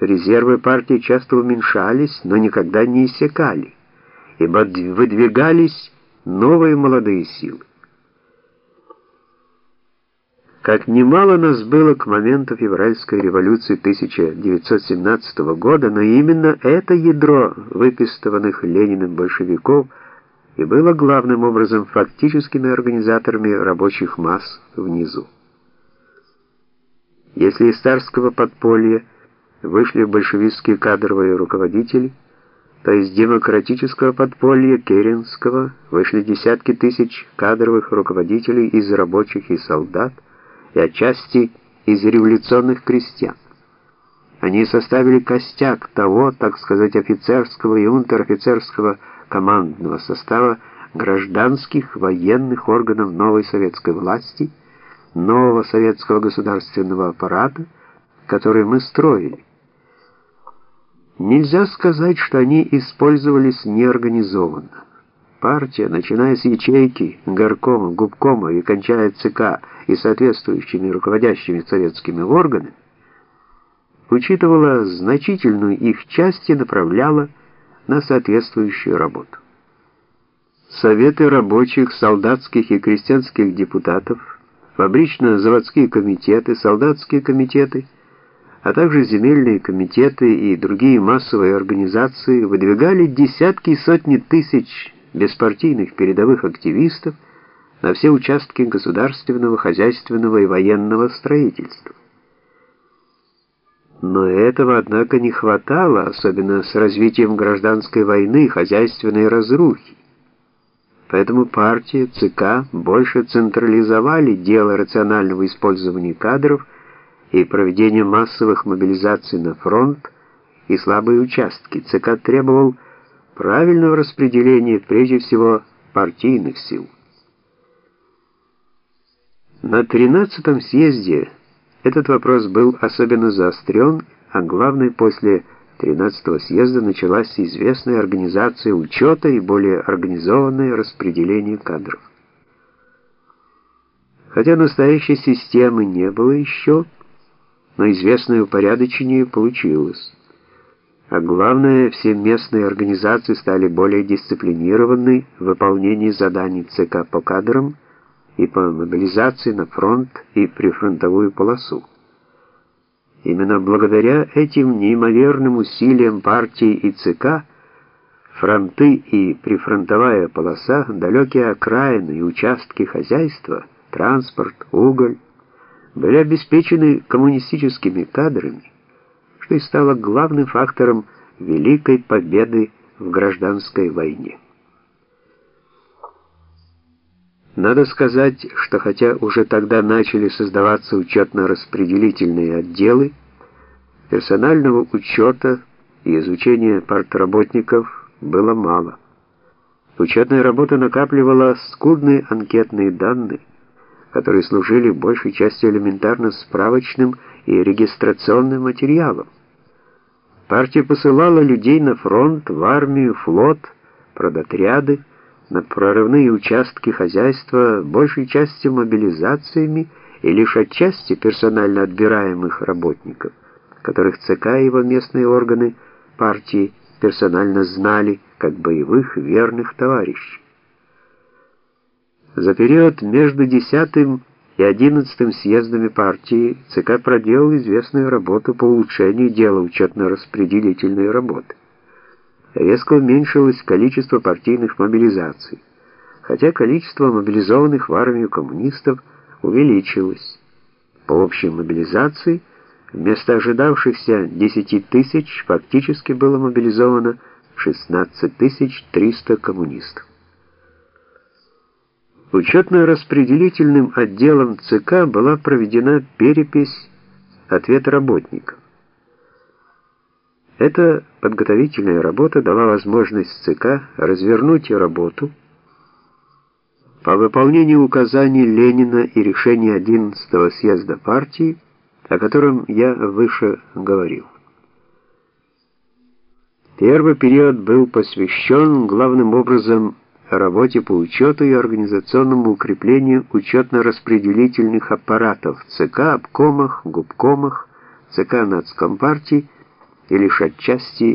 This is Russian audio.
Резервы партии часто уменьшались, но никогда не иссякали, ибо выдвигались новые молодые силы. Как немало нас было к моменту февральской революции 1917 года, но именно это ядро выпистыванных Лениным большевиков и было главным образом фактическими организаторами рабочих масс внизу. Если из царского подполья вышли большевистские кадровые руководители, то из демократического подполья Керенского вышли десятки тысяч кадровых руководителей из рабочих и солдат, и отчасти из революционных крестьян. Они составили костяк того, так сказать, офицерского и унтер-офицерского командного состава гражданских военных органов новой советской власти, нового советского государственного аппарата, который мы строили. Нельзя сказать, что они использовались неорганизованно. Партия, начиная с ячейки, горкома, губкома и кончая ЦК и соответствующими руководящими советскими органами, учитывала значительную их часть и направляла на соответствующую работу. Советы рабочих, солдатских и крестьянских депутатов, фабрично-заводские комитеты, солдатские комитеты, а также земельные комитеты и другие массовые организации выдвигали десятки и сотни тысяч беспартийных передовых активистов на все участки государственного, хозяйственного и военного строительства. Но этого, однако, не хватало, особенно с развитием гражданской войны и хозяйственной разрухи. Поэтому партия, ЦК больше централизовали дело рационального использования кадров и проведения массовых мобилизаций на фронт и слабые участки. ЦК требовал правильного распределения прежде всего партийных сил. На 13-м съезде этот вопрос был особенно заострен, а главное, после 13-го съезда началась известная организация учета и более организованное распределение кадров. Хотя настоящей системы не было еще, но известное упорядочение получилось. А главное, все местные организации стали более дисциплинированы в выполнении заданий ЦК по кадрам и по мобилизации на фронт и прифронтовую полосу. Именно благодаря этим неимоверным усилиям партии и ЦК фронты и прифронтовая полоса, далекие окраины и участки хозяйства, транспорт, уголь были обеспечены коммунистическими кадрами, что и стало главным фактором великой победы в гражданской войне. Надо сказать, что хотя уже тогда начали создаваться учетно-распределительные отделы, персонального учета и изучения партработников было мало. Учетная работа накапливала скудные анкетные данные, которые служили большей частью элементарно справочным и регистрационным материалом. Партия посылала людей на фронт, в армию, флот, продотряды, на прорывные участки хозяйства, большей частью мобилизациями и лишь отчасти персонально отбираемых работников, которых ЦК и его местные органы партии персонально знали как боевых верных товарищей. За период между 10 и 11 съездами партии ЦК проделал известную работу по улучшению дела учетно-распределительной работы резко уменьшилось количество партийных мобилизаций, хотя количество мобилизованных в армию коммунистов увеличилось. По общей мобилизации вместо ожидавшихся 10 тысяч фактически было мобилизовано 16 300 коммунистов. Учетно-распределительным отделом ЦК была проведена перепись ответ работников. Эта подготовительная работа дала возможность ЦК развернуть работу по выполнению указаний Ленина и решения 11-го съезда партии, о котором я выше говорил. Первый период был посвящен главным образом работе по учету и организационному укреплению учетно-распределительных аппаратов ЦК, обкомах, губкомах, ЦК нацкомпартии и лишь отчасти